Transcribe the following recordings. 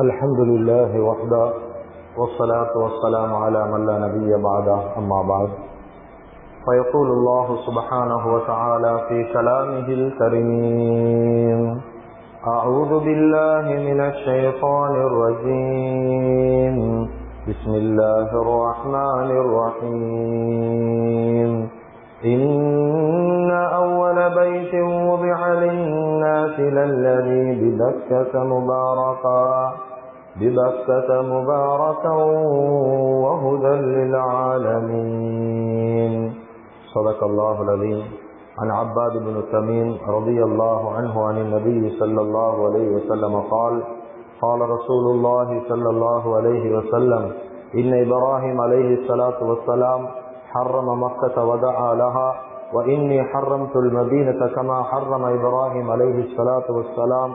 الحمد لله وحده والصلاة والسلام على من لا نبي بعده أما بعد. فيقول الله سبحانه وتعالى في كلامه الكريم أعوذ بالله من الشيطان الرجيم. بسم الله الرحمن الرحيم. إن أول بيت وضع للناس للذي ببكة مباركا. ببكة مباركا وهدى للعالمين. صدق الله العظيم. عن عباد بن تميم رضي الله عنه عن النبي صلى الله عليه وسلم قال قال رسول الله صلى الله عليه وسلم إن إبراهيم عليه الصلاة والسلام حرم مكة ودعا لها، وإني حرمت المدينة كما حرم إبراهيم عليه الصلاة والسلام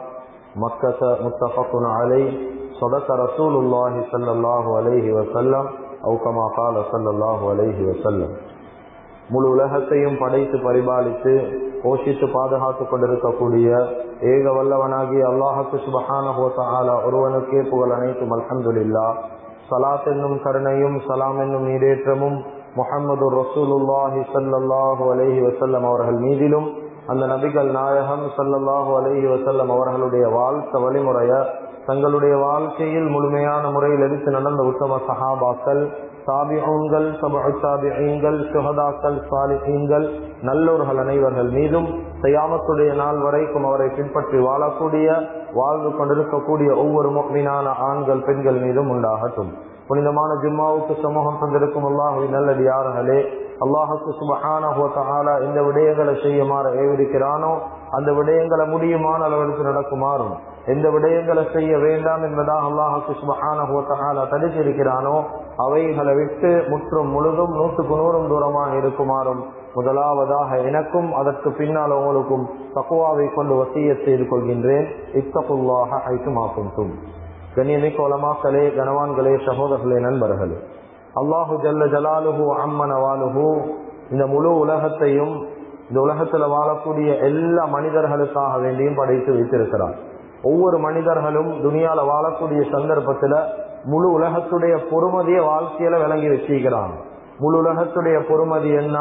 مكة متفق عليه صدق رسول الله صلى الله عليه وسلم أو كما قال صلى الله عليه وسلم முழு உலகத்தையும் படைத்து பரிபாலித்து போஷித்து பாதுகாத்துக் கொண்டிருக்கக்கூடிய ஏக வல்லவனாகி அல்லாஹுக்கு சுபஹான ஹோசாலா ஒருவனுக்கே புகழ் அனைத்தும் அல்ஹம்துலில்லா சலாத் என்னும் கருணையும் சலாம் என்னும் நீரேற்றமும் முகமது ரசூலுல்லாஹி சல்லாஹூ அலஹி வசல்லம் அவர்கள் மீதிலும் அந்த நபிகள் நாயகம் சல்லல்லாஹூ அலஹி வசல்லம் அவர்களுடைய வாழ்க்கை வழிமுறைய தங்களுடைய வாழ்க்கையில் முழுமையான முறையில் எடுத்து நடந்த உத்தம சஹாபாக்கள் சாபிஹங்கள் தாபிகள் சுகதாக்கள் சாலிஹீன்கள் நல்லோர்கள் அனைவர்கள் மீதும் செய்யாமத்துடைய நாள் வரைக்கும் அவரை பின்பற்றி வாழக்கூடிய வாழ்ந்து கொண்டிருக்கக்கூடிய ஒவ்வொரு மீனான ஆண்கள் பெண்கள் மீதும் உண்டாகட்டும். புனிதமான ஜிம்மாவுக்கு சமூகம் தந்திருக்கும் அல்லாஹுவின் நல்லடியார்களே. அல்லாஹுக்கு சுபஹான இந்த விடயங்களை செய்யுமாறு ஏவிருக்கிறானோ அந்த விடயங்களை முடியுமான அளவிற்கு நடக்குமாறும் எந்த விடயங்களை செய்ய வேண்டாம் என்பதாக அல்லாஹுக்கு சுபஹான தடுத்திருக்கிறானோ அவைகளை விட்டு முற்றும் முழுதும் நூற்றுக்கு நூறும் தூரமாக இருக்குமாறும் முதலாவதாக எனக்கும் அதற்கு பின்னால் உங்களுக்கும் தக்குவாவை கொண்டு வசிய செய்து கொள்கின்றேன். இத்தகுல்லாக ஐக்குமாக்கும் கண்ணியமிக்க உலமாக்களே கனவான்களே சகோதரர்களே நண்பர்களே. அல்லாஹு ஜல்ல ஜலாலுஹு அம்மனவாலுஹு இந்த முழு உலகத்தையும் இந்த உலகத்துல வாழக்கூடிய எல்லா மனிதர்களுக்காக வேண்டியும் படைத்து வைத்திருக்கிறார். ஒவ்வொரு மனிதர்களும் துணியால வாழக்கூடிய சந்தர்ப்பத்துல முழு உலகத்துடைய பொறுமதிய வாழ்க்கையில விளங்கி வச்சிருக்கிறாங்க. முழு உலகத்துடைய பொறுமதி என்ன?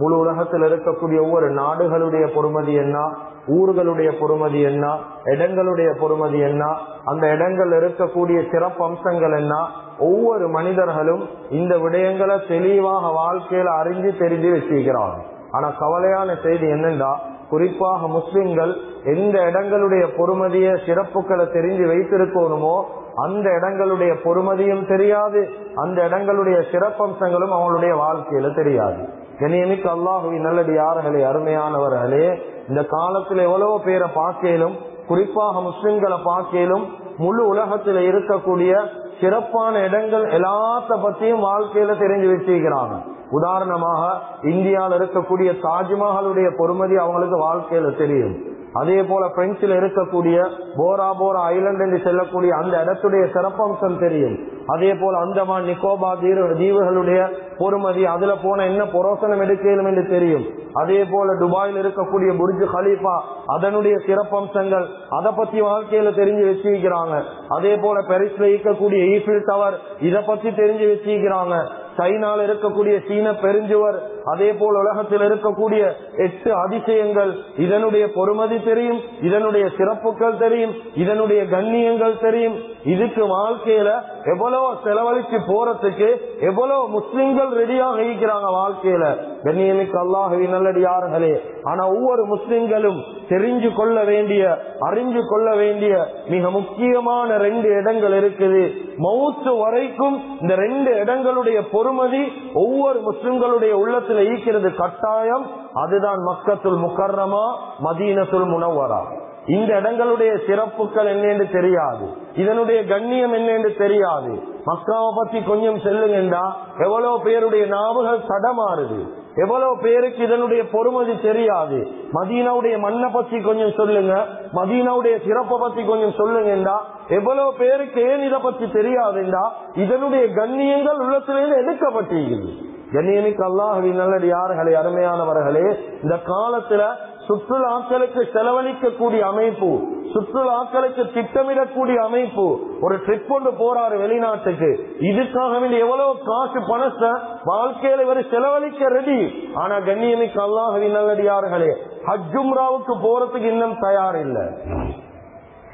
முழு உலகத்தில் இருக்கக்கூடிய ஒவ்வொரு நாடுகளுடைய பொறுமதி என்ன? ஊர்களுடைய பொறுமதி என்ன? இடங்களுடைய பொறுமதி என்ன? அந்த இடங்கள் இருக்கக்கூடிய சிறப்பு அம்சங்கள் என்ன? ஒவ்வொரு மனிதர்களும் இந்த விடயங்களை தெளிவாக வாழ்க்கையில அறிஞ்சு தெரிஞ்சு வச்சிருக்கிறாங்க ஆனா கவலையான செய்தி என்னன்னா குறிப்பாக முஸ்லிம்கள் எந்த இடங்களுடைய பொறுமதிய சிறப்புகளை தெரிஞ்சு வைத்திருக்கணுமோ அந்த இடங்களுடைய பொறுமதியும் தெரியாது அந்த இடங்களுடைய சிறப்பம்சங்களும் அவங்களுடைய வாழ்க்கையில தெரியாது. கணியமிக்கு அல்லாஹுவி நல்லடி யார்களே அருமையானவர்களே இந்த காலத்துல எவ்வளவு பேரை பார்க்கலும் குறிப்பாக முஸ்லிம்களை பார்க்கலும் முழு உலகத்துல இருக்கக்கூடிய சிறப்பான இடங்கள் எல்லாத்த பத்தியும் வாழ்க்கையில தெரிஞ்சு வச்சிருக்கிறாங்க. உதாரணமாக இந்தியாவில் இருக்கக்கூடிய தாஜ்மஹாலுடைய பொறுமதி அவங்களுக்கு வாழ்க்கையில தெரியும். அதே போல பிரெஞ்சில் இருக்கக்கூடிய போரா போரா ஐலண்ட் என்று செல்லக்கூடிய அந்த இடத்துடைய சிறப்பம்சம் தெரியும். அதே போல அந்தமான் நிக்கோபா தீவுகளுடைய பொறுமதி அதுல போன என்ன புரோசனம் எடுக்கலும் என்று தெரியும். அதே போல துபாயில் இருக்கக்கூடிய புர்ஜ் ஹலீஃபா அதனுடைய சிறப்பம்சங்கள் அதை பத்தி வாழ்க்கையில தெரிஞ்சு வச்சிருக்கிறாங்க. அதே போல பெரிஸ்ல இருக்கக்கூடிய ஈஃபில் டவர் இதை பத்தி தெரிஞ்சு வச்சிருக்கிறாங்க. சைனால இருக்கக்கூடிய சீன பெருஞ்சுவர் அதே போல் உலகத்தில் இருக்கக்கூடிய எட்டு அதிசயங்கள் இதனுடைய பொறுமதி தெரியும் இதனுடைய சிறப்புகள் தெரியும் இதனுடைய கண்ணியங்கள் தெரியும். இதுக்கு வாழ்க்கையில எவ்வளவு செலவழிச்சு போறதுக்கு எவ்வளவு முஸ்லிம்கள் ரெடியாக இருக்கிறாங்க வாழ்க்கையில. கண்ணியமிக்கு அல்லாஹவி நல்லடியார்களே ஆனா ஒவ்வொரு முஸ்லிம்களும் தெரிஞ்சு கொள்ள வேண்டிய அறிஞ்சு கொள்ள வேண்டிய மிக முக்கியமான ரெண்டு இடங்கள் இருக்குது. மவுத்து வரைக்கும் இந்த ரெண்டு இடங்களுடைய பொறுமதி ஒவ்வொரு முஸ்லிம்களுடைய உள்ளத்துல ஈக்கிறது கட்டாயம். அதுதான் மக்கத்துள் முக்கர்ணமா மதீனத்துள் முனவரா. இந்த இடங்களுடைய சிறப்புகள் என்னென்று தெரியாது. இதனுடைய கண்ணியம் என்னென்று தெரியாது. மக்காவை பத்தி கொஞ்சம் செல்லுங்கண்டா. எவ்வளவு பேருடைய நாவுகள் தடமாறுது எவ்வளவு பேருக்கு இதனுடைய பொறுமதி தெரியாது. மதீனாவுடைய மண்ணை பத்தி கொஞ்சம் சொல்லுங்க. மதீனாவுடைய சிறப்பை பத்தி கொஞ்சம் சொல்லுங்கண்டா. எவ்வளவு பேருக்கு ஏன் இதை பத்தி தெரியாதுண்டா. இதனுடைய கண்ணியங்கள் உள்ளத்திலிருந்து எடுக்கப்பட்டிருக்கிறது. கண்ணியமிக்கு அல்லாஹவி நல்லடி யார்களே அருமையானவர்களே இந்த காலத்துல சுற்றுலாக்களுக்கு செலவழிக்கக்கூடிய அமைப்பு சுற்றுலாக்களுக்கு திட்டமிடக்கூடிய அமைப்பு. ஒரு ட்ரிப் கொண்டு போறாரு வெளிநாட்டுக்கு. இதுக்காக வேண்டிய எவ்வளவு காசு பணத்தை வாழ்க்கையில இவர் செலவழிக்க ரெடி ஆனா கண்ணியமிக்கு அல்லாஹவி நல்லடியார்களே ஹஜ்ஜும்ராவுக்கு போறதுக்கு இன்னும் தயார் இல்லை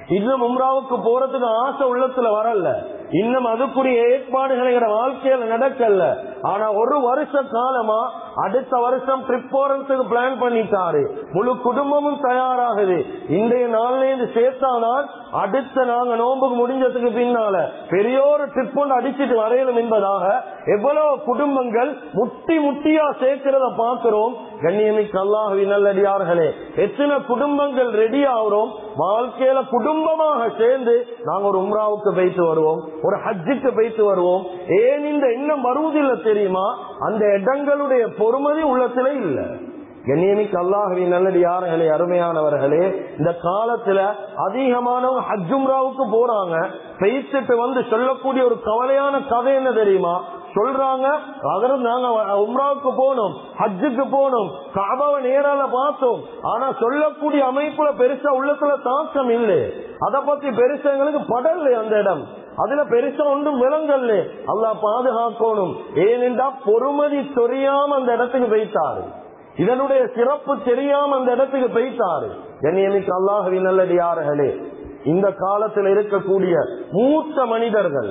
இன்னும் உம்ராவுக்கு போறதுக்கு ஆசை உள்ளத்துல வரல. இன்னும் அதுக்குரிய ஏற்பாடுகள் எங்க வாழ்க்கையில நடக்கல. ஆனா ஒரு வருஷ காலமா அடுத்த வருஷம் ட்ரிப் போறதுக்கு பிளான் பண்ணிட்டாரு. முழு குடும்பமும் தயாராகுது. இன்றைய நாள்ல இருந்து சேர்த்தானால் அடுத்த நாங்க நோன்புக்கு முடிஞ்சதுக்கு பின்னால பெரிய ஒரு ட்ரிப் ஒன்று அடிச்சிட்டு வரையணும் என்பதாக எவ்வளவு குடும்பங்கள் முட்டி முட்டியா சேர்க்கிறத பாக்குறோம் கண்ணியமிக்கு அல்லாஹவி நல்லடியார்களே எத்தனை குடும்பங்கள் ரெடி ஆகிறோம்? வாழ்க்கையில குடும்பமாக சேர்ந்து நாங்க ஒரு உம்ராவுக்கு போயிட்டு வருவோம் ஒரு ஹஜ்ஜுக்கு போயிட்டு வருவோம். ஏன் இந்த எண்ணம் வருவதில்லை தெரியுமா? அந்த இடங்களுடைய பொறுமதி உள்ளத்துல இல்ல. கண்ணியமிக்கு அல்லாஹவி நல்லடியார்களே அருமையானவர்களே இந்த காலத்துல அதிகமானவங்க ஹஜ்ஜும்ராவுக்கு போறாங்க. பெய்த்துட்டு வந்து சொல்லக்கூடிய ஒரு கவலையான கதை என்ன தெரியுமா? சொல்றாங்க அதற்கு நாங்க உம்ராவுக்கு போனோம் ஹஜ்ஜுக்கு போனோம் காபாவை நேரால பார்த்தோம். ஆனா சொல்லக்கூடிய அமைப்புல பெருசா உள்ளத்துல தாக்கம் இல்லை. அதை பத்தி பெருசா எங்களுக்கு படல அந்த இடம். அதுல பெருசா ஒன்றும் விலங்கல்ல அல்லா பாதுகாக்கணும். ஏனென்றா பொறுமதி தெரியாம அந்த இடத்துக்கு போயிட்டாரு. இதனுடைய சிறப்பு தெரியாம அந்த இடத்துக்கு போயிட்டாரு. கண்ணியமிக்கு அல்லாஹவி நல்லடியார்களே இந்த காலத்தில் இருக்கக்கூடிய மூத்த மனிதர்கள்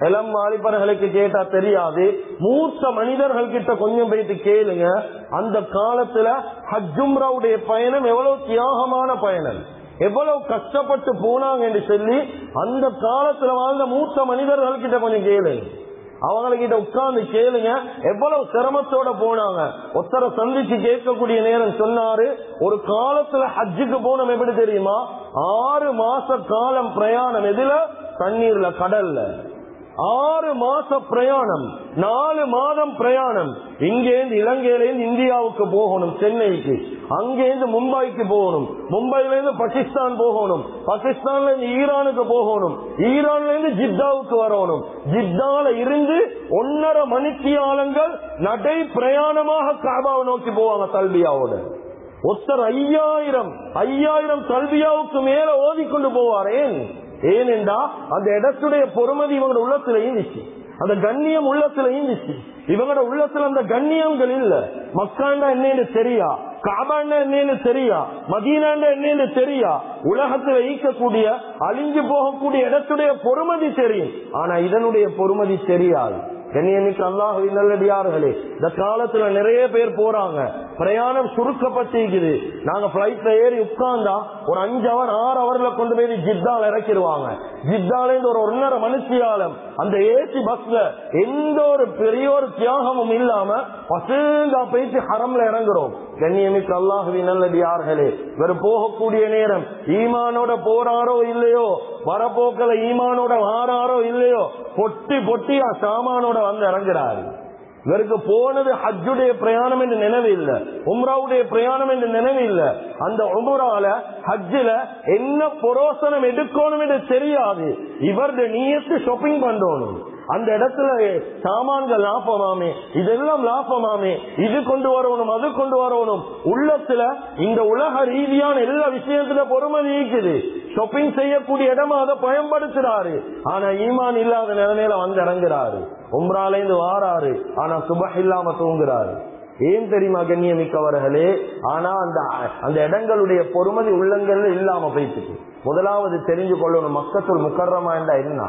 இளம் வாலிபர்களுக்கு கேட்டா தெரியாது. மூத்த மனிதர்கள் கிட்ட கொஞ்சம் போயிட்டு கேளுங்க. அந்த காலத்துல ஹஜ்ஜும்ராவுடைய பயணம் எவ்வளவு தியாகமான பயணம். எவ்வளவு கஷ்டப்பட்டு போனாங்க என்று சொல்லி அந்த காலத்துல வாழ்ந்த மூத்த மனிதர்கள் கிட்ட கொஞ்சம் கேளுங்க. அவங்ககிட்ட உட்கார்ந்து கேளுங்க. எவ்வளவு சிரமத்தோட போனாங்க. ஒத்தரை சந்திச்சு கேட்கக்கூடிய நேரம் சொன்னாரு. ஒரு காலத்துல ஹஜ்ஜுக்கு போனோம் எப்படி தெரியுமா? ஆறு மாச காலம் பிரயாணம் எதுல? தண்ணீர்ல கடல்ல. ஆறு மாச பிரயாணம் நாலு மாதம் பிரயாணம். இங்கேருந்து இலங்கையிலேருந்து இந்தியாவுக்கு போகணும் சென்னைக்கு. அங்கேருந்து மும்பைக்கு போகணும். மும்பைல இருந்து பாகிஸ்தான் போகணும். பாகிஸ்தான்ல இருந்து ஈரானுக்கு போகணும். ஈரான்ல இருந்து ஜித்தாவுக்கு வரணும். ஜித்தால இருந்து ஒன்னரை மணிக்கு மணித்தியாலங்கள் நடை பிரயாணமாக காபாவை நோக்கி போவாங்க தல்பியாவோட. ஒருத்தர் ஐயாயிரம் ஐயாயிரம் கல்வியாவுக்கு மேல ஓதிக்கொண்டு போவாரேன் ஏனென்றா அந்த இடத்துடைய பொறுமதி இவங்களோட உள்ளத்துல இருந்துச்சு அந்த கண்ணியம் உள்ளத்துல இருந்துச்சு இவங்களோட உள்ளத்துல அந்த கண்ணியங்கள் இல்ல. மக்காண்டா என்னன்னு தெரியா? காபாண்டா என்னன்னு தெரியா? மதீனாண்டா என்னன்னு தெரியா? உலகத்துல ஈக்கக்கூடிய அழிஞ்சு போகக்கூடிய இடத்துடைய பொறுமதி தெரியும். ஆனா இதனுடைய பொறுமதி தெரியாது. கண்ணியமிக்கு அல்லாஹு நல்லடியார்களே இந்த காலத்துல நிறைய பேர் போறாங்க. பிரயாணம் சுருக்கப்பட்டிருக்குது நாங்க பிளைட்ல ஏறி உட்கார்ந்தா ஒரு அஞ்சு அவர் ஆறு அவர்ல கொண்டு போய் ஜித்தால இறக்கிடுவாங்க. ஜித்தால ஒரு ஒன்னரை மனுஷியாலம் அந்த ஏசி பஸ்ல எந்த ஒரு பெரிய ஒரு தியாகமும் இல்லாம பசுங்கா போயிட்டு ஹரம்ல இறங்குறோம். கண்ணியமிக்கு அல்லாஹுவி நல்லடியார்களே இவர் போகக்கூடிய நேரம் ஈமானோட போறாரோ இல்லையோ வரப்போக்கல ஈமானோட வாராரோ இல்லையோ பொட்டி பொட்டியா சாமானோட வந்து இறங்குறாரு. இவருக்கு போனது ஹஜ்ஜுடைய பிரயாணம் என்று நினைவு இல்ல. உம்ராவுடைய பிரயாணம் என்று நினைவு இல்ல. அந்த உம்ரால ஹஜ்ஜில என்ன புரோசனம் எடுக்கணும் என்று தெரியாது. இவருடைய நீயத்து ஷாப்பிங் பண்ணணும். அந்த இடத்துல சாமான்கள் லாபமாமே இதெல்லாம் லாபமாமே இது கொண்டு வரணும் அது கொண்டு வரணும். உள்ளத்துல இந்த உலக ரீதியான எல்லா விஷயத்துல பொறுமை நீக்குது. ஷாப்பிங் செய்யக்கூடிய இடமா? அதை பயன்படுத்துறாரு. ஆனா ஈமான் இல்லாத நிலைமையில வந்து இறங்குறாரு. உம்ராலேந்து வாராரு. ஆனா சுப இல்லாம தூங்குறாரு. ஏன் தெரியுமா கண்ணியமிக்கவர்களே? ஆனா அந்த அந்த இடங்களுடைய பொறுமதி உள்ளங்கள்ல இல்லாம போயிட்டு முதலாவது தெரிஞ்சு கொள்ளணும் மக்கத்துள் முக்கரமா என்றா என்ன?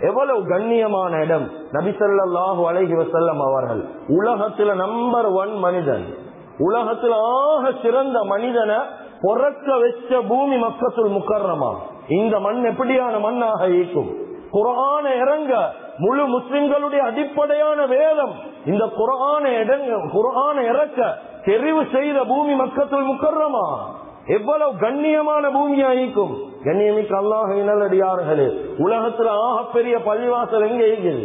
எவ்வளவு கண்ணியமான இடம். நபிசல்லாஹு அழகி வசல்லம் அவர்கள். உலகத்துல நம்பர் ஒன் மனிதன். உலகத்துல ஆக சிறந்த மனிதனை பொறக்க வச்ச பூமி மக்கத்துள் முக்கரமா இந்த மண் எப்படியான மண்ணாக ஈக்கும் குரான இறங்க முழு முஸ்லிம்களுடைய அடிப்படையான வேதம் இந்த குரான இடங்க குரான இறக்க தெரிவு செய்த பூமி மக்கத்துள் முக்கரமா எவ்வளவு கண்ணியமான பூமியா ஈக்கும் கண்ணியமிக்கு அல்லாஹ் நல்லடியார்களே உலகத்துல ஆகப்பெரிய பள்ளிவாசல் எங்க ஈக்குது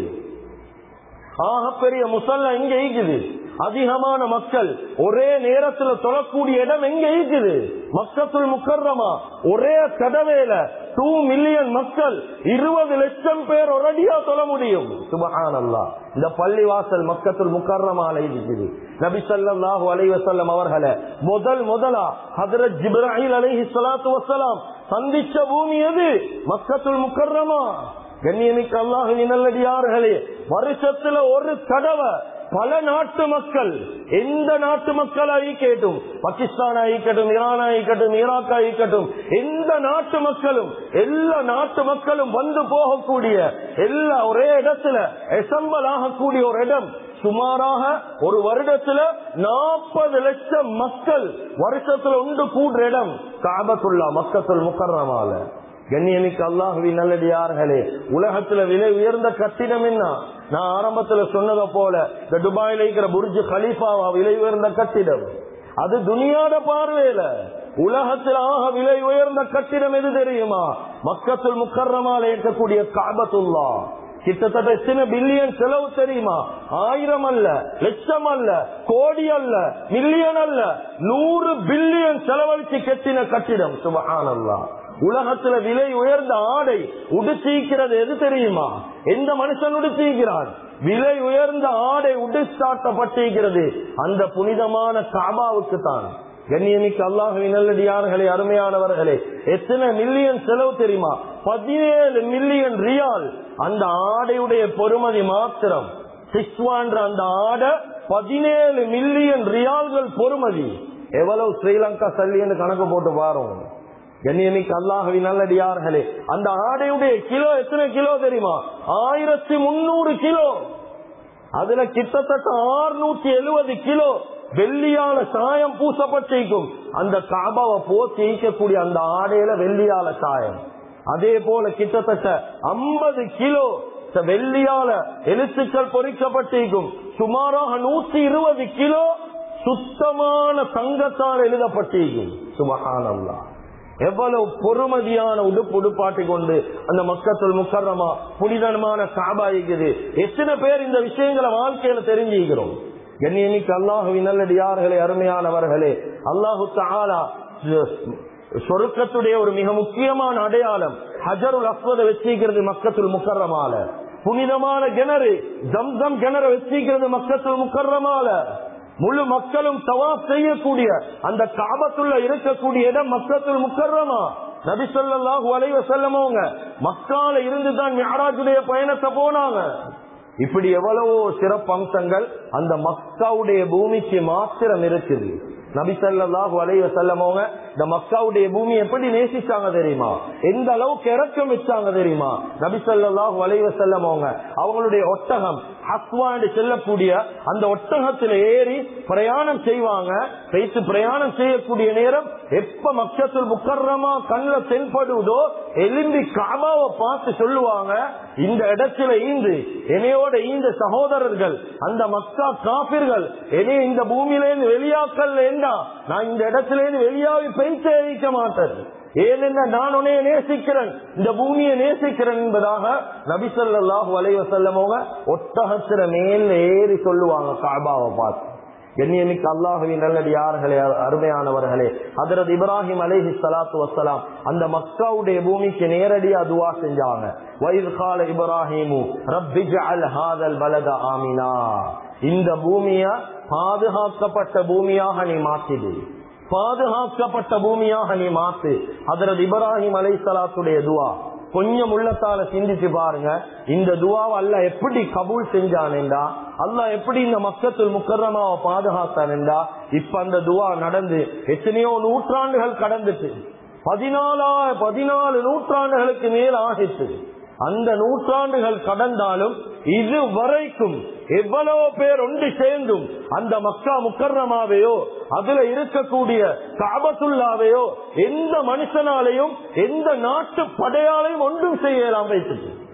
ஆகப்பெரிய முசல்லா எங்க ஈக்குது அதிகமான மக்கள் ஒரே நேரத்துல தொழக்கூடிய இடம் எங்க இருக்குது? மக்கத்துள் முக்கர்றமா ஒரே கதவேல டூ மில்லியன் மக்கள் இருபது லட்சம் பேர் ஒரடியா தொழ முடியும். சுபகானல்லா இந்த பள்ளிவாசல் மக்கத்துல் முக்கர்ணமால இருக்குது. நபி ஸல்லல்லாஹு அலைஹி அவர்களை முதல் முதலா ஹதரத் ஜிப்ராஹில் அலைஹி சலாத்து வசலாம் சந்திச்ச பூமி எது? மக்கத்துள் முக்கர்ரமா கண்ணியமிக்க அல்லாஹு நல்லடியார்களே வருஷத்துல ஒரு தடவை பல நாட்டு மக்கள் எந்த நாட்டு மக்கள் ஆயிக்கட்டும் பாகிஸ்தான் ஆயிக்கட்டும் ஈரான் ஆயிக்கட்டும் ஈராக் ஆயிக்கட்டும் எந்த நாட்டு மக்களும் எல்லா நாட்டு மக்களும் வந்து போகக்கூடிய எல்லா ஒரே இடத்துல எசம்பல் ஆகக்கூடிய ஒரு இடம் சுமாராக ஒரு வருடத்துல நாற்பது லட்சம் மக்கள் வருஷத்துல உண்டு கூடுற இடம் காபத்துள்ளா மக்கள் முக்கர்ணமால கண்ணியமிக்கு அல்லாஹுவின் நல்லடியார்களே உலகத்துல விலை உயர்ந்த கட்டிடம் என்ன? நான் ஆரம்பத்துல சொன்னதை போல இந்த துபாயில இருக்கிற புர்ஜு கலீஃபாவா விலை உயர்ந்த கட்டிடம்? அது துணியாத பார்வையில உலகத்தில் ஆக விலை உயர்ந்த கட்டிடம் எது தெரியுமா? மக்கத்துல் முக்கரமால இருக்கக்கூடிய காபத்துல்லா. கிட்டத்தட்ட எத்தனை பில்லியன் செலவு தெரியுமா? ஆயிரம் அல்ல லட்சம் அல்ல கோடி அல்ல மில்லியன் அல்ல நூறு பில்லியன் செலவழிச்சு கட்டின கட்டிடம். சுபஹானல்லா. உலகத்துல விலை உயர்ந்த ஆடை உடுத்திக்கிறது எது தெரியுமா? எந்த மனுஷன் உடுத்திக்கிறான் விலை உயர்ந்த ஆடை உடுத்தாட்டப்பட்டிருக்கிறது. அந்த புனிதமான காபாவுக்கு தான் கண்ணியமிக்கு அல்லாஹுவின் நல்லடியார்களே அருமையானவர்களே எத்தனை மில்லியன் செலவு தெரியுமா? பதினேழு மில்லியன் ரியால் அந்த ஆடையுடைய பொறுமதி மாத்திரம். சிக்ஸ்வான்ற அந்த ஆடை பதினேழு மில்லியன் ரியால்கள் பொறுமதி. எவ்வளவு ஸ்ரீலங்கா சல்லின்னு கணக்கு போட்டு பாருங்க. கண்ணியமிக்கு அல்லாஹவி நல்லடியார்களே அந்த ஆடையுடைய கிலோ எத்தனை கிலோ தெரியுமா? ஆயிரத்தி முன்னூறு கிலோ. அதுல கிட்டத்தட்ட ஆறுநூத்தி எழுபது கிலோ வெள்ளியால சாயம் பூசப்பட்டிருக்கும். அந்த காபாவை போத்தி ஈக்கக்கூடிய அந்த ஆடையில வெள்ளியால சாயம். அதே போல கிட்டத்தட்ட ஐம்பது கிலோ வெள்ளியால எழுத்துக்கள் பொறிக்கப்பட்டிருக்கும். சுமாராக நூத்தி இருபது கிலோ சுத்தமான தங்கத்தால் எழுதப்பட்டிருக்கும். சுபகானல்லா எவ்வளவு பொறுமதியான உடுப்பு உடுப்பாட்டி கொண்டு அந்த மக்கள் முக்கரமா புனிதனமான காபா இருக்குது எத்தனை பேர் இந்த விஷயங்களை வாழ்க்கையில தெரிஞ்சுக்கிறோம்? கண்ணியமிக்கு அல்லாஹு நல்லடியார்களே அருமையானவர்களே அல்லாஹு தாலா சொருக்கத்துடைய ஒரு மிக முக்கியமான அடையாளம் ஹஜருல் அஸ்வத வச்சிக்கிறது மக்கத்துல் முக்கரமால புனிதமான கிணறு ஜம்சம் கிணறு வச்சிருக்கிறது மக்கத்துல் முக்கரமால முழு மக்களும் தவாப் செய்யக்கூடிய அந்த காபத்துள்ள இருக்கக்கூடிய இடம் மக்கத்துல் முக்கரமா நபி சொல்லாஹு அலைவ செல்லமோங்க மக்கால இருந்து தான் யாராஜுடைய பயணத்தை போனாங்க. இப்படி எவ்வளவோ சிறப்பு அம்சங்கள் அந்த மக்காவுடைய பூமிக்கு மாத்திரம் இருக்குது. நபி சல்லாஹு செல்லமோங்க இந்த மக்காவுடைய பூமி எப்படி நேசிச்சாங்க தெரியுமா? எந்த அளவுக்கு இறக்கம் வச்சாங்க தெரியுமா? நபி சல்லாஹு செல்லமோங்க அவங்களுடைய ஒட்டகம் ஹஸ்வாண்டு செல்லக்கூடிய அந்த ஒட்டகத்துல ஏறி பிரயாணம் செய்வாங்க. பேசு பிரயாணம் செய்யக்கூடிய நேரம் எப்ப மக்கத்தில் முக்கரமா கண்ணில் தென்படுவதோ எலும்பி காமாவை பார்த்து சொல்லுவாங்க. இந்த இடத்துல ஈந்து என்னையோட ஈந்த சகோதரர்கள் அந்த மக்கா காபிர்கள் என்னைய இந்த பூமியிலேருந்து வெளியாக்கல் வேண்டாம். நான் இந்த இடத்துல இருந்து வெளியாகி பெய்த்து அழிக்க மாட்டேன். ஏனென்ன நான் உன்னைய நேசிக்கிறேன். இந்த பூமியை நேசிக்கிறேன் என்பதாக நபிசல்லாஹு வலைவ செல்லமோங்க ஒட்டகத்திர மேல ஏறி சொல்லுவாங்க காபாவை பார்த்து. கண்ணியமிக்க அல்லாஹுவின் நல்லடியார்களே அருமையானவர்களே. அதரது இப்ராஹிம் அலேஹி சலாத்து வசலாம் அந்த மக்காவுடைய பூமிக்கு நேரடியா துவா செஞ்சாங்க. வயது கால இப்ராஹிமு ரப்பிஜ் அல் ஹாதல் பலத ஆமினா. இந்த பூமிய பாதுகாக்கப்பட்ட பூமியாக நீ மாத்திடு. பாதுகாக்கப்பட்ட பூமியாக நீ மாத்து. அதரது இப்ராஹிம் அலை சலாத்துடைய துவா. கொஞ்சம் உள்ளத்தால சிந்திச்சு பாருங்க. இந்த துவாவை அல்ல எப்படி கபூல் செஞ்சானேண்டா அல்ல எப்படி இந்த மக்கத்தில் முக்கரமாவை பாதுகாத்தானேண்டா இப்ப அந்த துவா நடந்து எத்தனையோ நூற்றாண்டுகள் கடந்துட்டு பதினாலா பதினாலு நூற்றாண்டுகளுக்கு மேல் ஆகிட்டு அந்த நூற்றாண்டுகள் கடந்தாலும் இது வரைக்கும் எவ்வளவு பேர் ஒன்று சேர்ந்தும் அந்த மக்கா முக்கர்ணமாவையோ அதுல இருக்கக்கூடிய காபத்துள்ளாவையோ எந்த மனுஷனாலையும் எந்த நாட்டு படையாலையும் ஒன்றும் செய்யலாம் வைத்துட்டு.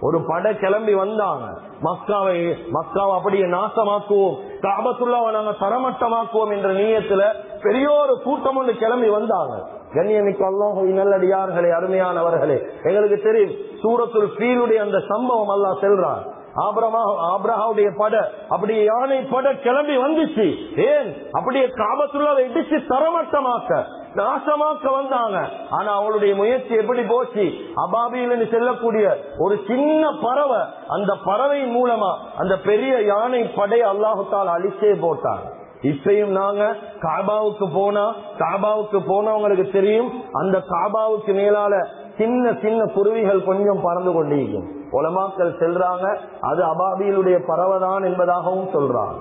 ஒரு படை கிளம்பி வந்தாங்க. மக்காவை மக்காவை அப்படியே நாசமாக்குவோம். காபத்துள்ளாவை நாங்க தரமட்டமாக்குவோம் என்ற நீயத்துல பெரிய ஒரு கூட்டம் ஒன்று கிளம்பி வந்தாங்க. கண்ணியமிக்கு அல்லாஹு நல்லடியார்களே அருமையானவர்களே எங்களுக்கு தெரியும் சூரத்துல் ஃபீலுடைய அந்த சம்பவம் அல்லா செல்றான். ஆபிரஹாவுடைய பட அப்படியே யானை பட கிளம்பி வந்துச்சு. ஏன்? அப்படியே காபத்துள்ளாவை இடிச்சு தரமட்டமாக்க நாசமாக்க வந்தாங்க. ஆனா அவளுடைய முயற்சி எப்படி போச்சு? அபாபியில் செல்லக்கூடிய ஒரு சின்ன பறவை அந்த பறவை மூலமா அந்த பெரிய யானை படை அல்லாஹுத்தால் அழிச்சே போட்டாங்க. இப்பயும் நாங்க காபாவுக்கு போனா காபாவுக்கு போனவங்களுக்கு தெரியும் அந்த காபாவுக்கு மேலால சின்ன சின்ன குருவிகள் கொஞ்சம் பறந்து கொண்டிருக்கும். உலமாக்கள் செல்றாங்க அது அபாபியிலுடைய பறவைதான் என்பதாகவும் சொல்றாங்க.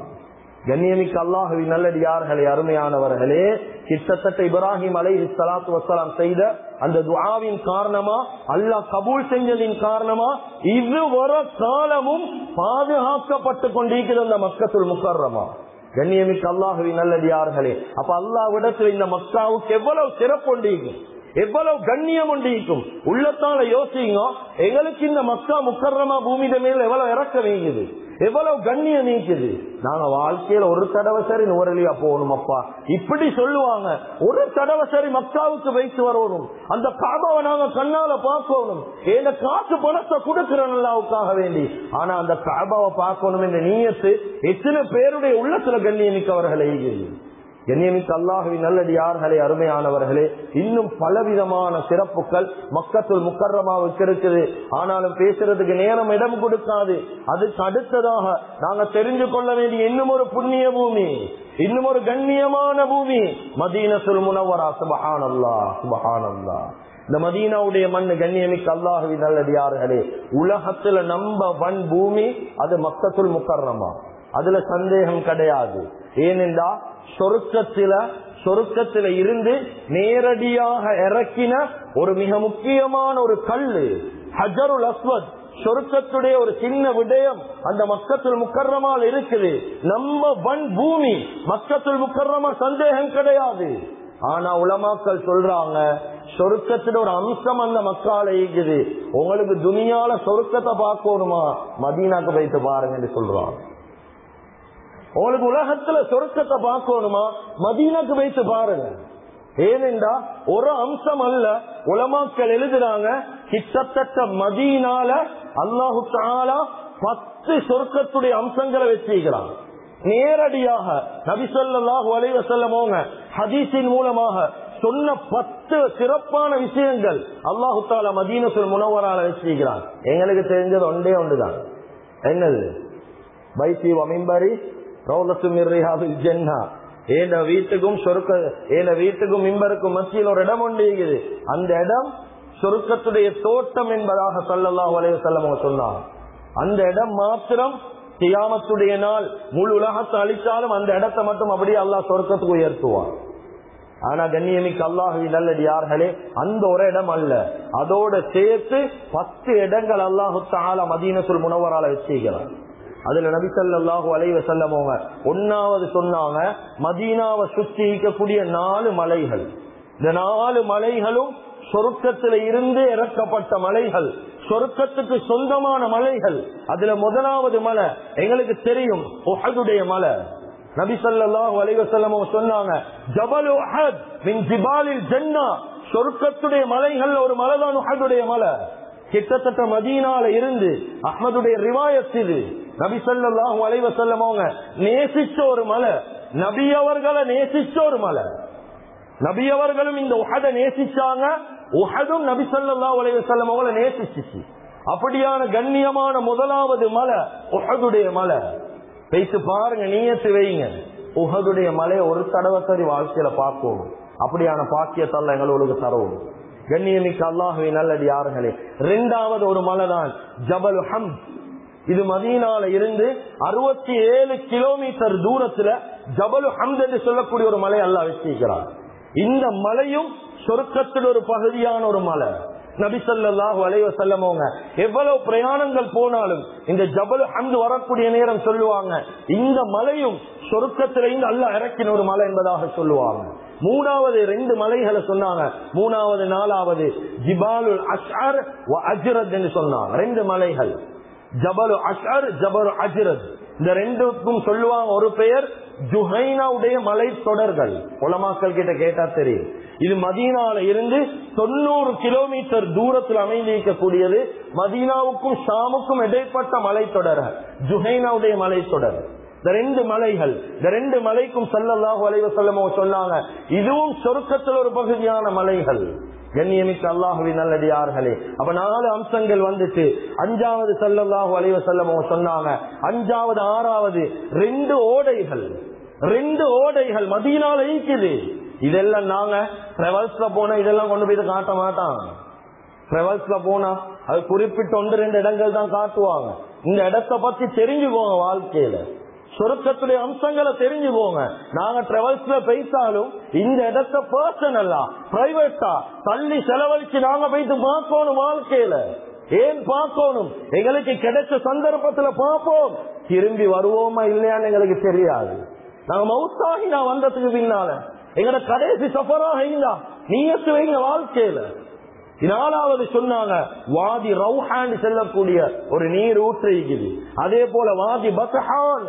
கண்ணியமிக்கு அல்லாஹவி நல்லடியார்களே அருமையானவர்களே கிட்டத்தட்ட இப்ராஹிம் அலை சலாத்து வசலாம் செய்த அந்த துவாவின் காரணமா அல்லாஹ் கபூல் செஞ்சதின் காரணமா இதுவர காலமும் பாதுகாக்கப்பட்டு கொண்டிருக்கிறது அந்த மக்கத்துள் முக்கர்றமா கண்ணியமிக்கு அல்லாஹவி நல்லடியார்களே அப்ப அல்லாவிடத்தில் இந்த மக்காவுக்கு எவ்வளவு சிறப்பு கொண்டிருக்கு எவ்வளவு கண்ணியம் உண்டிக்கும் உள்ளத்தால யோசிங்க எங்களுக்கு இந்த மக்கா முக்கரமா பூமியிட மேல எவ்வளவு இறக்க நீங்குது. எவ்வளவு கண்ணியம் நீக்குது நாங்க வாழ்க்கையில ஒரு தடவை சரி நுவரலியா போகணும் அப்பா இப்படி சொல்லுவாங்க. ஒரு தடவை சரி மக்காவுக்கு வைத்து வரணும். அந்த காபாவை நாங்க கண்ணால பார்க்கணும். ஏன காசு பணத்தை கொடுக்கிற நல்லாவுக்காக வேண்டி. ஆனா அந்த காபாவை பார்க்கணும் என்ற நீயத்து எத்தனை பேருடைய உள்ளத்துல கண்ணியமிக்கவர்களை கண்ணியமிக்க அல்லாஹுவின் நல்லடியார்களே அருமையானவர்களே இன்னும் பலவிதமான சிறப்புகள் மக்கத்துள் முக்கரமாவுக்கு இருக்குது. ஆனாலும் பேசுறதுக்கு நேரம் இடம் கொடுக்காது. அதுக்கு அடுத்ததாக நாங்க தெரிஞ்சு கொள்ள வேண்டிய இன்னும் ஒரு புண்ணிய பூமி இன்னும் ஒரு கண்ணியமான பூமி மதீனத்துல் முனவரா. சுபஹான் அல்லா சுபஹான் அல்லா இந்த மதீனாவுடைய மண் கண்ணியமிக்க அல்லாஹுவி நல்லடியார்களே உலகத்துல நம்ப வன் பூமி அது மக்கத்துள் முக்கரமா அதுல சந்தேகம் கிடையாது. ஏனென்றா சொருக்கத்தில சொருக்கத்தில இருந்து நேரடியாக இறக்கின ஒரு மிக முக்கியமான ஒரு கல்லு ஹஜருல் அஸ்வத். சொருக்கத்துடைய ஒரு சின்ன விடயம் அந்த மக்கத்துள் முக்கரமால் இருக்குது. நம்ம வன் பூமி மக்கத்துள் முக்கரமா சந்தேகம் கிடையாது. ஆனா உலமாக்கள் சொல்றாங்க சொருக்கத்துல ஒரு அம்சம் அந்த மக்கால இருக்குது. உங்களுக்கு துணியால சொருக்கத்தை பார்க்கணுமா? மதீனாக்கு வைத்து பாருங்க சொல்றாங்க. உங்களுக்கு உலகத்துல சொருக்கத்தை பார்க்கணுமா? மதீனாக்கு வைத்து பாருங்க. ஏனென்றா ஒரு அம்சம் அல்ல. உலமாக்கள் எழுதுறாங்க கிட்டத்தட்ட மதீனால அல்லாஹு தாலா பத்து சொர்க்கத்துடைய அம்சங்களை வச்சிருக்கிறாங்க நேரடியாக நபிசல்லாஹு அலைவ செல்லமோங்க ஹதீஸின் மூலமாக சொன்ன பத்து சிறப்பான விஷயங்கள் அல்லாஹு தாலா மதீனசுல் முனவரால வச்சிருக்கிறான். எங்களுக்கு தெரிஞ்சது ஒன்றே ஒன்றுதான். என்னது? பைத்தி வமிம்பரி ஏன வீட்டுக்கும் சொருக்க ஏன வீட்டுக்கும் மிம்பருக்கும் மத்தியில் ஒரு இடம் உண்டு இருக்குது. அந்த இடம் சொருக்கத்துடைய தோட்டம் என்பதாக சொல்லலாம் வலைய செல்லம் சொன்னாங்க. அந்த இடம் மாத்திரம் தியாமத்துடைய நாள் முழு உலகத்தை அழிச்சாலும் அந்த இடத்தை மட்டும் அப்படியே அல்லாஹ் சொர்க்கத்துக்கு உயர்த்துவான். ஆனா கண்ணியமிக்கு அல்லாஹவி நல்லடியார்களே அந்த ஒரு இடம் அல்ல. அதோட சேர்த்து பத்து இடங்கள் அல்லாஹு தாலா மதீனத்துல் முனவரால வச்சுக்கிறான் அதுல நபிசல்லாஹு அலைவ செல்லமோங்க ஒன்னாவது சொன்னாங்க மதீனாவை சுத்தி இருக்கக்கூடிய நாலு மலைகள். இந்த நாலு மலைகளும் சொருக்கத்தில இருந்து இறக்கப்பட்ட மலைகள். சொருக்கத்துக்கு சொந்தமான மலைகள். அதுல முதலாவது மலை எங்களுக்கு தெரியும் உஹதுடைய மலை. நபிசல்லாஹு அலைவசல்லமோ சொன்னாங்க ஜபல் உஹத் மின் ஜிபாலில் ஜன்னா. சொருக்கத்துடைய மலைகள் ஒரு மலைதான் உஹதுடைய மலை. கிட்டத்தட்ட மதீனால இருந்து அஹமதுடைய ரிவாயத் இது. நபி சொல்லாஹும் அலைவ செல்லமோங்க நேசிச்ச ஒரு மலை. நபி அவர்களை நேசிச்ச ஒரு மலை. நபி அவர்களும் இந்த உஹத நேசிச்சாங்க. உஹதும் நபி சொல்லா அலைவ செல்லம் அவங்களை நேசிச்சிச்சு. அப்படியான கண்ணியமான முதலாவது மலை உஹதுடைய மலை. வைத்து பாருங்க நீயத்து வைங்க. உஹதுடைய மலையை ஒரு தடவை சரி வாழ்க்கையில பார்க்கணும். அப்படியான பாக்கியத்தால் எங்களுக்கு தரவும். கண்ணியமிக்க அல்லாஹுவை நல்லடி யார்களே ரெண்டாவது ஒரு மலை தான் ஜபல் ஹம் இது மதீனால இருந்து அறுபத்தி ஏழு கிலோமீட்டர் தூரத்துல ஜபலு ஹம்த் என்று சொல்லக்கூடிய ஒரு மலை அல்லா வச்சிருக்கிறார் இந்த மலையும் சொருக்கத்தில் ஒரு பகுதியான ஒரு மலை. நபிசல்லாஹு அலைவ செல்லமோங்க எவ்வளவு பிரயாணங்கள் போனாலும் இந்த ஜபல் அங்கு வரக்கூடிய நேரம் சொல்லுவாங்க இந்த மலையும் சொருக்கத்திலிருந்து அல்ல இறக்கின ஒரு மலை என்பதாக சொல்லுவாங்க. மூணாவது ரெண்டு மலைகளை சொன்னாங்க. மூணாவது நாலாவது ஜிபாலுல் அஷர் அஜ்ரத் என்று சொன்னாங்க. ரெண்டு மலைகள். ஜபலு அஷர் ஜபலு அஜ்ரத். இந்த ரெண்டுக்கும் சொல்லுவாங்க ஒரு பெயர் ஜுஹைனாவுடைய மலை தொடர்கள் உலமாக்கள் கிட்ட கேட்டா தெரியும். இது மதீனால இருந்து தொண்ணூறு கிலோமீட்டர் தூரத்தில் அமைந்திருக்கக்கூடியது. மதீனாவுக்கும் ஷாமுக்கும் இடைப்பட்ட மலைத்தொடர் ஜுஹைனாவுடைய மலைத்தொடர் இந்த ரெண்டு மலைகள் இந்த ரெண்டு மலைக்கும் செல்லல்லாஹு அலைவ செல்லமோ சொன்னாங்க. இதுவும் சொருக்கத்தில் ஒரு பகுதியான மலைகள். கண்ணியமிக்க அல்லாஹுவின் நல்லடியார்களே. அப்ப நாலு அம்சங்கள் வந்துட்டு அஞ்சாவது செல்லல்லாஹு அலைவ செல்லமோ சொன்னாங்க. அஞ்சாவது ஆறாவது ரெண்டு ஓடைகள். ரெண்டு ஓடைகள் மதியினால் ஈக்குது இதெல்லாம் நாங்க டிராவல்ஸ்ல போனா இதெல்லாம் கொண்டு போய் காட்ட மாட்டான். டிராவல்ஸ்ல போனா அது குறிப்பிட்ட ஒன்று ரெண்டு இடங்கள் தான் காட்டுவாங்க. இந்த இடத்தை பத்தி தெரிஞ்சுக்கோங்க வாழ்க்கையில. சொருக்கத்துடைய அம்சங்களை தெரிஞ்சுக்கோங்க நாங்க டிராவல்ஸ்ல பேசாலும் இந்த இடத்த பர்சனல்லா பிரைவேட்டா தள்ளி செலவழிச்சு நாங்க போயிட்டு பார்க்கணும் வாழ்க்கையில. ஏன் பார்க்கணும்? எங்களுக்கு கிடைச்ச சந்தர்ப்பத்துல பார்ப்போம். திரும்பி வருவோமா இல்லையான்னு எங்களுக்கு தெரியாது. நாங்க மவுத்தாகி நான் வந்ததுக்கு பின்னால எங்கட கடைசி சஃபராக இருந்தா நீயத்து வைங்க வாழ்க்கையில. நாலாவது சொன்னாங்க வாதி ரவுஹான் செல்லக்கூடிய ஒரு நீர் ஊற்று அதே போல வாதி பசஹான்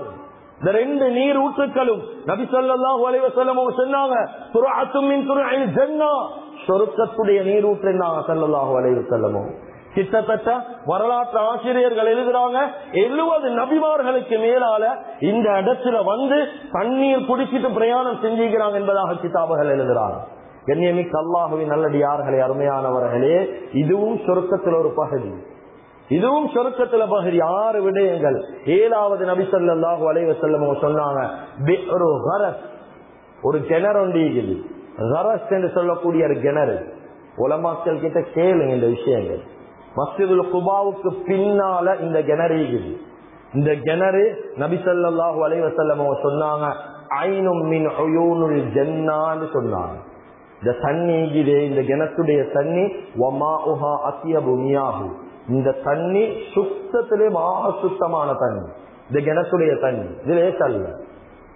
இந்த ரெண்டு நீர் ஊற்றுக்களும் நபி ஸல்லல்லாஹு அலைஹி அவங்க சொன்னாங்க. சொருக்கத்துடைய மின் துரஇல் ஜன்னah நீர் ஊற்றுனாங்க ஸல்லல்லாஹு கிட்டத்தட்ட வரலாற்று ஆசிரியர்கள் எழுதுறாங்க எழுபது நபிமார்களுக்கு மேலால இந்த இடத்துல வந்து தண்ணீர் குடிச்சிட்டு பிரயாணம் செஞ்சுக்கிறாங்க என்பதாக கிதாபுகள் எழுதுறாங்க. கண்ணியமிக்க அல்லாஹுவின் நல்லடியார்களே அருமையானவர்களே இதுவும் சொருக்கத்தில் ஒரு பகுதி. இதுவும் சொருக்கத்துல பகுதி ஆறு விடயங்கள்? ஏழாவது நபி ஸல்லல்லாஹு அலைஹி வஸல்லம் சொன்னாங்க ஒரு கிணறு ஒன்று ஹரஸ் என்று சொல்லக்கூடிய ஒரு கிணறு. உலமாக்கள் கிட்ட கேளுங்க இந்த விஷயங்கள். மஸ்ஜிதுல் குபாவுக்கு பின்னால இந்த கிணறு இருக்குது. இந்த கிணறு நபி ஸல்லல்லாஹு அலைஹி வஸல்லம் சொன்னாங்க ஐனும் மின் உயூனுல் ஜன்னான்னு சொன்னாங்க. இந்த தண்ணி இந்த கிணத்துடைய தண்ணி வமா உஹா அசியபு இந்த தண்ணி சுத்தத்திலே மகா சுத்தமான தண்ணி. இந்த கிணத்துடைய தண்ணி. இது லேசல்ல.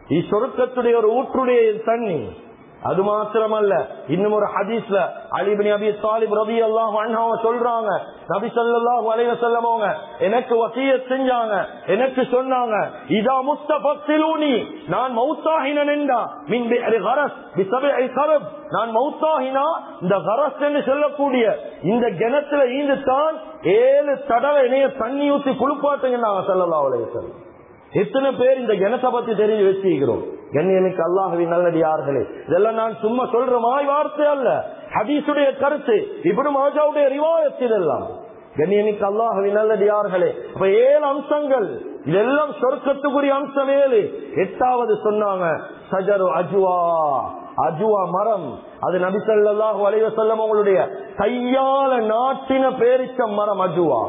இது சொருக்கத்துடைய ஒரு ஊற்றுடைய தண்ணி. அது மாத்திரமல்ல. இன்னும் ஒரு ஹதீஸ்ல அலிபின் அபி சாலிப் ரவி அல்லாஹ் சொல்றாங்க. நபி ஸல்லல்லாஹு அலைஹி வஸல்லம் அவங்க எனக்கு வசிய செஞ்சாங்க. எனக்கு சொன்னாங்க. இதா முஸ்தஃபிலூனி நான் மௌத்தாகினா என்றா மின் கரஸ் நான் மௌத்தாகினா இந்த கரஸ் என்று சொல்லக்கூடிய இந்த கிணத்துல ஈந்து தான் ஏழு தடவை இணைய தண்ணி ஊத்தி குளிப்பாட்டுங்க நாங்க சொல்லலாம் அலைஹி வஸல்லம். எத்தனை பேர் இந்த கிணத்தை பத்தி தெரிஞ்சு வச்சுக்கிறோம் கண்ணியமிக்கு அல்லாஹவி நல்லடியார்களே இதெல்லாம் நான் சும்மா சொல்ற மாய் வார்த்தை அல்ல. ஹபீசுடைய கருத்து இப்படி மாஜாவுடைய ரிவாயத்தில் எல்லாம் கண்ணியமிக்கு அல்லாஹுவின் நல்லடியார்களே அப்ப ஏழு அம்சங்கள். இதெல்லாம் சொர்க்கத்துக்குரிய அம்சம் ஏழு. எட்டாவது சொன்னாங்க சஜரு அஜுவா. அஜுவா மரம். அது நபிசல்லாஹு அலைவசல்லம் அவங்களுடைய கையால நாட்டின பேரிச்ச மரம் அஜுவா.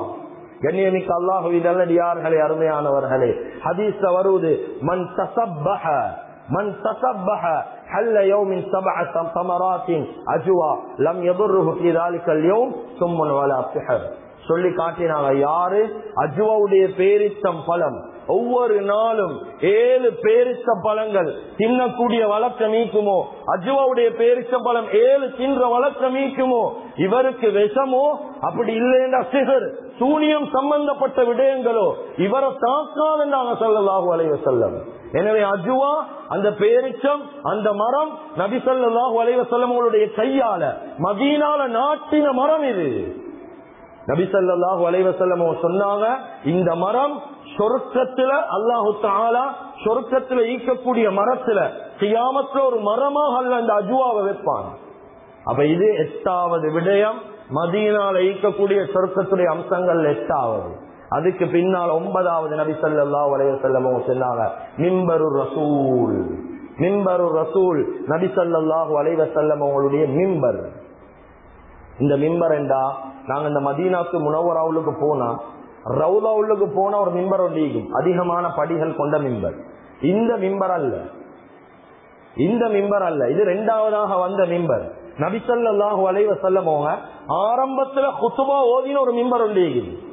கண்ணியமிக்க அல்லாஹுவி நல்லடியார்களே அருமையானவர்களே ஹதீஸ வருவது மண் தசப்பஹ மண் தசப்பஹ حل يوم سبع ثمرات أجوا لم يضره في ذلك اليوم ثم ولا سحر சொல்லி காட்டினாங்க யாரு அஜுவாவுடைய பேரிச்சம் பழம் ஒவ்வொரு நாளும் ஏழு பேரிச்ச பழங்கள் தின்னக்கூடிய வழக்கம் நீக்குமோ அஜுவாவுடைய பேரிச்ச பழம் ஏழு தின்ற வழக்கம் நீக்குமோ இவருக்கு விஷமோ அப்படி இல்லைன்னா சிகர் சூனியம் சம்பந்தப்பட்ட விடயங்களோ இவரை தாக்காதுன்னு சொல்லலாகும் அலைவ செல்லம் எனவே அஜுவா அந்த பேரிச்சம் அந்த மரம் நபிசல்லாஹு சொல்லாஹு கையால மதீனால நாட்டின மரம் இது. நபிசல்லாஹு அலைவசல்லம் சொன்னாங்க இந்த மரம் சொர்க்கத்துல அல்லாஹு தாலா சொர்க்கத்துல ஈக்கக்கூடிய மரத்துல கியாமத்துல ஒரு மரமாக அல்ல அந்த அஜுவாவை வைப்பான் அப்ப இது எட்டாவது விடயம் மதியனால ஈக்கக்கூடிய சொர்க்கத்துடைய அம்சங்கள் எட்டாவது. அதுக்கு பின்னால் ஒன்பதாவது நபி சல்லா வலைய செல்லமும் சொன்னாங்க மிம்பரு ரசூல். மிம்பரு ரசூல் நபி சொல்லாஹு அலைவசல்லம் அவங்களுடைய மிம்பர். இந்த மிம்பர் என்றா நாங்க இந்த மதீனாக்கு முனவராவுலுக்கு போனா ரவுதாவுலுக்கு போன ஒரு மிம்பர் ஒன்றியும் அதிகமான படிகள் கொண்ட மிம்பர். இந்த மிம்பர் அல்ல. இந்த மிம்பர் அல்ல. இது ரெண்டாவதாக வந்த மிம்பர். நபிசல்லாஹு அலைவ செல்லமோங்க ஆரம்பத்துல குத்துபா ஓதின ஒரு மிம்பர் ஒன்றியும்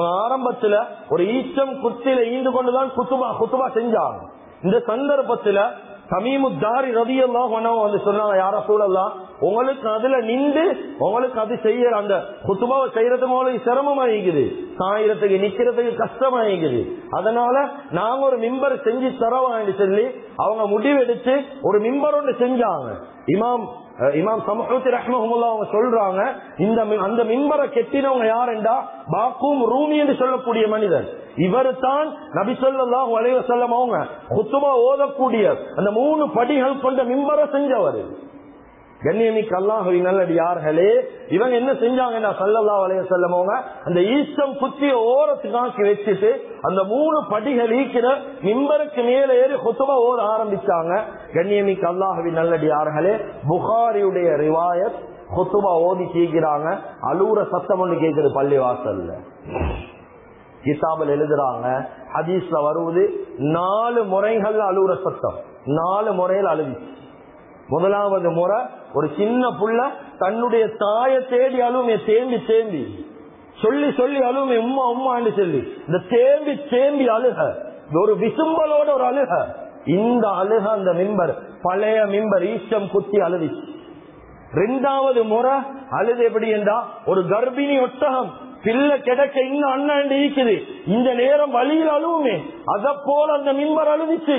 ஆரம்பத்துல ஒரு ஈச்சம் குத்தில ஈந்து கொண்டுதான் குத்துபா குத்துபா செஞ்சாங்க. இந்த சந்தர்ப்பத்துல சமீமுத்தாரி ரவி எல்லாம் வந்து சொன்னாங்க யார சூழல்லாம் உங்களுக்கு அதுல நின்று உங்களுக்கு அது செய்ய அந்த குத்துமாவை செய்யறது மூலம் சிரமமாயிக்குது சாயிரத்துக்கு நிக்கிறதுக்கு கஷ்டமாயிக்குது அதனால நாங்க ஒரு மிம்பர் செஞ்சு தரவான்னு சொல்லி அவங்க முடிவெடுத்து ஒரு மிம்பர் ஒன்று செஞ்சாங்க. இமாம் இமாம் சமூகத்தி ரஹ்மஹமுல்லா அவங்க சொல்றாங்க இந்த அந்த மிம்பரை கெட்டினவங்க யாருண்டா? பாக்கும் ரூமி என்று சொல்லக்கூடிய மனிதன் இவர் தான் நபி சொல்லாஹ் வலைவ செல்லம் அவங்க குத்துமா ஓதக்கூடிய அந்த மூணு படிகள் கொண்ட மிம்பர செஞ்சவர். கண்ணியமிக்க நல்லடி நல்லடியார்களே இவங்க என்ன செஞ்சாங்கன்னா சல்லல்லா வலைய செல்லமோங்க அந்த ஈஸ்டம் குத்திய ஓரத்துக்காக்கி வச்சுட்டு அந்த மூணு படிகள் ஈக்கிற மிம்பருக்கு மேல ஏறி கொத்தமா ஓத ஆரம்பிச்சாங்க. கண்ணியமிக்க நல்லடி நல்லடியார்களே புகாரியுடைய ரிவாயத் கொத்துமா ஓதி கேட்கிறாங்க. அலூர சத்தம் ஒன்று கேட்குது பள்ளி வாசல்ல கிதாபில் எழுதுறாங்க. ஹதீஸ்ல வருவது நாலு முறைகள் அழுகுற சத்தம். நாலு முறையில் அழுவிச்சு. முதலாவது முறை ஒரு சின்ன புள்ள தன்னுடைய தாயை தேடி அழுவுமே தேம்பி தேம்பி. சொல்லி சொல்லி அழுவுமே உம்மா உம்மான்னு சொல்லி. இந்த தேம்பி தேம்பி அழுக. ஒரு விசும்பலோட ஒரு அழுக. இந்த அழுக அந்த மிம்பர் பழைய மிம்பர் ஈச்சம் குத்தி அழுவிச்சு. ரெண்டாவது முறை அழுது எப்படி என்றா ஒரு கர்ப்பிணி ஒட்டகம். பிள்ளை கிடைக்க இன்னும் அண்ணாண்டு இருக்குது இந்த நேரம் வழியில் அழுவுமே. அத போல அந்த மின்மர் அழுதுச்சு.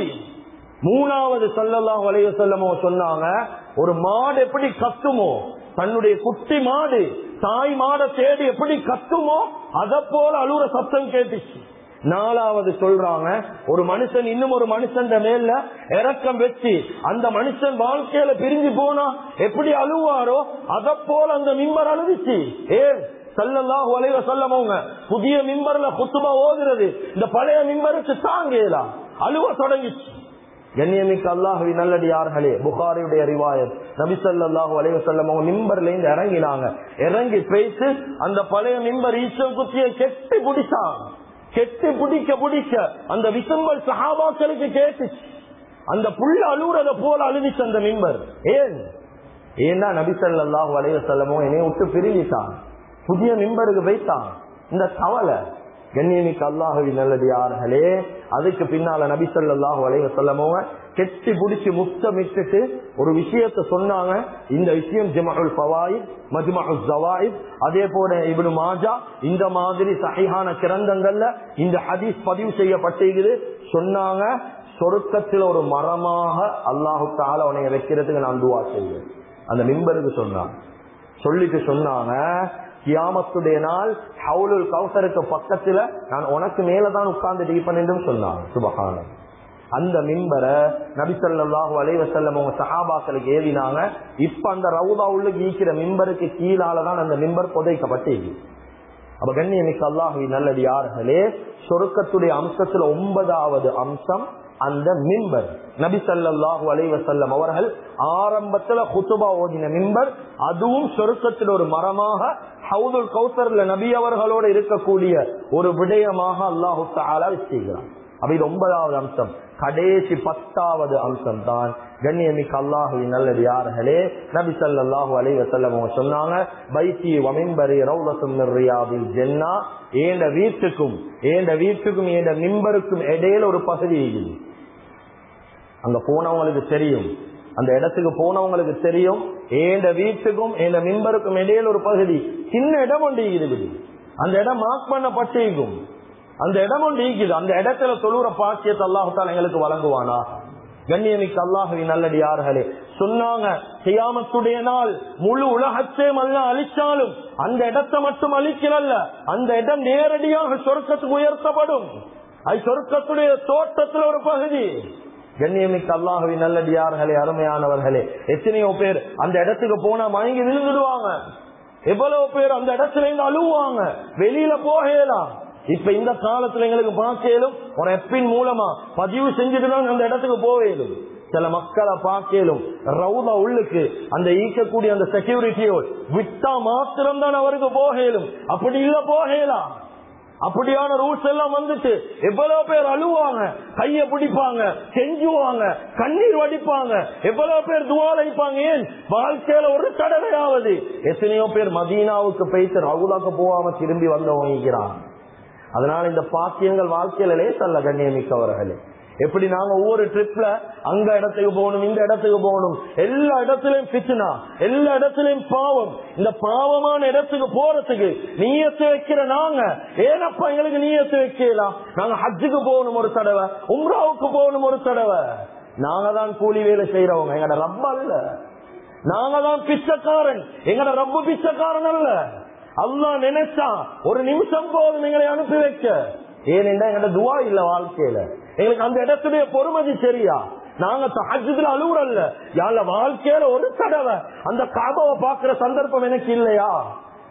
மூணாவது சொல்லலாம் வளைய செல்லமோ சொன்னாங்க ஒரு மாடு எப்படி கத்துமோ தன்னுடைய குட்டி மாடு தாய் மாடை தேடி எப்படி கத்துமோ அத போல அழுற சத்தம் கேட்டுச்சு. நாலாவது சொல்றாங்க ஒரு மனுஷன் இன்னும் ஒரு மனுஷன் மேல இறக்கம் வச்சு அந்த மனுஷன் வாழ்க்கையில பிரிஞ்சு போனா எப்படி அழுவாரோ அத போல அந்த மிம்பர் அழுதுச்சு. ஏன்? சல்லல்லாஹு அலைவ சொல்லமவங்க புதிய மின்பர்ல குத்துபா ஓதுறது இந்த பழைய மிம்பருக்கு தாங்கலாம் அழுவ தொடங்கிச்சு. கண்ணியமிக்க அல்லாஹுவி நல்லடியார்களே புகாரியுடைய ரிவாயத் நபி ஸல்லல்லாஹு அலைவ வஸல்லம் அவங்க மிம்பர்ல இருந்து இறங்கினாங்க. இறங்கி பேசி அந்த பழைய மிம்பர் ஈச்சம் குத்தியை கெட்டி பிடிச்சாங்க கெட்டி பிடிக்க பிடிக்க அந்த விசும்பல் சஹாபாக்களுக்கு கேட்டுச்சு. அந்த புள்ள அழுகுறத போல அழுவிச்சு அந்த மிம்பர். ஏன்? ஏன்னா நபி ஸல்லல்லாஹு அலைஹி வஸல்லமோ என்னைய விட்டு பிரிஞ்சிட்டான் புதிய மின்பருக்கு வைத்தான் இந்த கவலை கண்ணியமிக்க அல்லாஹவி நல்லடியார்களே அதுக்கு பின்னால நபி சொல்லாஹு அலைஹி வஸல்லமோ கெட்டி புடிச்சு முத்தமிட்டு ஒரு விஷயத்த சொன்னாங்க. இந்த விஷயம் ஜமஉல் பவாயித் மஜ்மஉல் ஜவாயித் அதே போல இவனு மாஜா இந்த மாதிரி சஹீஹான கிரந்தங்கள்ல இந்த ஹதீஸ் பதிவு செய்யப்பட்டிருக்குது. சொன்னாங்க சொருக்கத்தில் ஒரு மரமாக அல்லாஹு தால உனைய வைக்கிறதுக்கு நான் துவா செய்வேன். அந்த மிம்பருக்கு சொன்னான் சொல்லிட்டு சொன்னாங்க கியாமத்துடைய நாள் ஹவுலுல் கௌசருக்கு பக்கத்துல நான் உனக்கு மேலதான் உட்கார்ந்து டீப்பன் என்றும் சொன்னாங்க. சுபகானம். அந்த மின்பரை நபிசல்லாஹு அலைவசல்லம் அவங்க சஹாபாக்களுக்கு ஏவினாங்க. இப்ப அந்த ரவுதா உள்ள ஈக்கிற மின்பருக்கு கீழாலதான் அந்த மின்பர் புதைக்கப்பட்டது. அப்ப கண்ணியமிக்க நல்லது நல்லடியார்களே சொருக்கத்துடைய அம்சத்துல ஒன்பதாவது அம்சம் அந்த மிம்பர் நபி சல்லாஹூ அலைவசல்லம் அவர்கள் ஆரம்பத்துல குத்துபா ஓதின மிம்பர் அதுவும் சொருக்கத்தில் ஒரு மரமாக ஹவுதுல் கௌசர்ல நபி அவர்களோட இருக்கக்கூடிய ஒரு விடயமாக அல்லாஹு தாலா வச்சுக்கிறான் அப்ப ஒன்பதாவது அம்சம். கடைசி பத்தாவது அம்சம் தான். கண்ணியமிக்க அல்லாஹுவின் நல்லது யார்களே? நபி சல்லாஹு அலை வசல்லம் அவங்க சொன்னாங்க பைத்தி வமிம்பரி ரவுலசும் ரியாவில் ஜென்னா ஏண்ட வீட்டுக்கும் ஏண்ட வீட்டுக்கும் ஏண்ட மிம்பருக்கும் இடையில ஒரு பகுதி இருக்குது. அங்க போனவங்களுக்கு தெரியும். அந்த இடத்துக்கு போனவங்களுக்கு தெரியும். ஏண்ட வீட்டுக்கும் ஏண்ட மின்பருக்கும் இடையில ஒரு பகுதி. சின்ன இடம் ஒன்று இருக்குது. அந்த இடம் மார்க் பண்ணப்பட்டிருக்கும். அந்த இடம் ஒன்று இருக்குது. அந்த இடத்துல தொழுற பாக்கியத்தை அல்லாஹால எங்களுக்கு வழங்குவானா? கண்ணியமிக்க அல்லாஹுவின் நல்லடியார்களே சொன்னாங்க செய்யாமத்துடைய நாள் முழு உலகத்தே அல்ல அழிச்சாலும் அந்த இடத்தை மட்டும் அழிக்கல அந்த இடம் நேரடியாக சொர்க்கத்துக்கு உயர்த்தப்படும். அது சொர்க்கத்துடைய தோட்டத்தில் ஒரு பகுதி. கண்ணியமிக்க அல்லாஹவி நல்லடியார்களே அருமையானவர்களே. எத்தனையோ பேர் அந்த இடத்துக்கு போனா மயங்கி விழுந்துடுவாங்க. எவ்வளவு பேர் அந்த இடத்துல இருந்து அழுவாங்க. வெளியில போகலாம் இப்ப இந்த காலத்துல எங்களுக்கு பார்க்கலும் ஒரு எப்பின் மூலமா பதிவு செஞ்சுட்டு தான் அந்த இடத்துக்கு போவேலும் சில மக்களை பார்க்கலும் ரவுதா உள்ளுக்கு அந்த ஈக்கக்கூடிய அந்த செக்யூரிட்டியோ விட்டா மாத்திரம்தான் அவருக்கு போகலும். அப்படி இல்ல போகலாம் அப்படியான ரூல்ஸ் எல்லாம் வந்துட்டு எவ்வளவு பேர் அழுவாங்க கைய பிடிப்பாங்க செஞ்சுவாங்க கண்ணீர் வடிப்பாங்க எவ்வளவு பேர் துவாலைப்பாங்க ஏன்? வாழ்க்கையில ஒரு தடவையாவது எத்தனையோ பேர் மதீனாவுக்கு போயிட்டு ரவுலாக்கு போகாம திரும்பி வந்தவங்க அதனால இந்த பாக்கியங்கள் வாழ்க்கையில லேசல்ல கண்ணியமிக்கவர்களே. எப்படி நாங்க ஒவ்வொரு ட்ரிப்ல அங்க இடத்துக்கு போகணும் இந்த இடத்துக்கு போகணும்? எல்லா இடத்துலயும் பிச்சுனா எல்லா இடத்துலயும் பாவம். இந்த பாவமான இடத்துக்கு போறதுக்கு நீயத்து வைக்கிற நாங்க. ஏனப்பா எங்களுக்கு நீயத்து வைக்கலாம் நாங்க ஹஜ்ஜுக்கு போகணும் ஒரு தடவை உம்ராவுக்கு போகணும் ஒரு தடவை. நாங்க தான் கூலி வேலை செய்யறவங்க எங்கட ரப்ப அல்ல. நாங்க தான் பிச்சைக்காரன். எங்கட ரப்ப பிச்சைக்காரன் அல்ல. அல்லா நினைச்சா ஒரு நிமிஷம் போதும் எங்களை அனுப்பி வைக்க. ஏனென்றா எங்கட துவா இல்ல வாழ்க்கையில. எங்களுக்கு அந்த இடத்துடைய பொறுமதி சரியா? நாங்க தஹஜத்துல அழுவுறல்ல யாழ வாழ்க்கையில ஒரு தடவை அந்த காபாவை பாக்குற சந்தர்ப்பம் எனக்கு இல்லையா?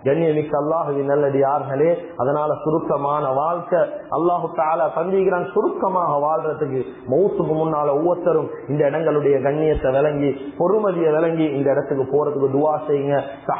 கண்ணியமிக்க அல்லாஹுவின் நல்லடியார்களே அதனால சுருக்கமான வாழ்க்கை அல்லாஹு தால சந்திக்கிறான் சுருக்கமாக வாழ்றதுக்கு மௌத்துக்கு முன்னால ஒவ்வொருத்தரும் இந்த இடங்களுடைய கண்ணியத்தை விளங்கி பொறுமதியை விளங்கி இந்த இடத்துக்கு போறதுக்கு துவா செய்யுங்க.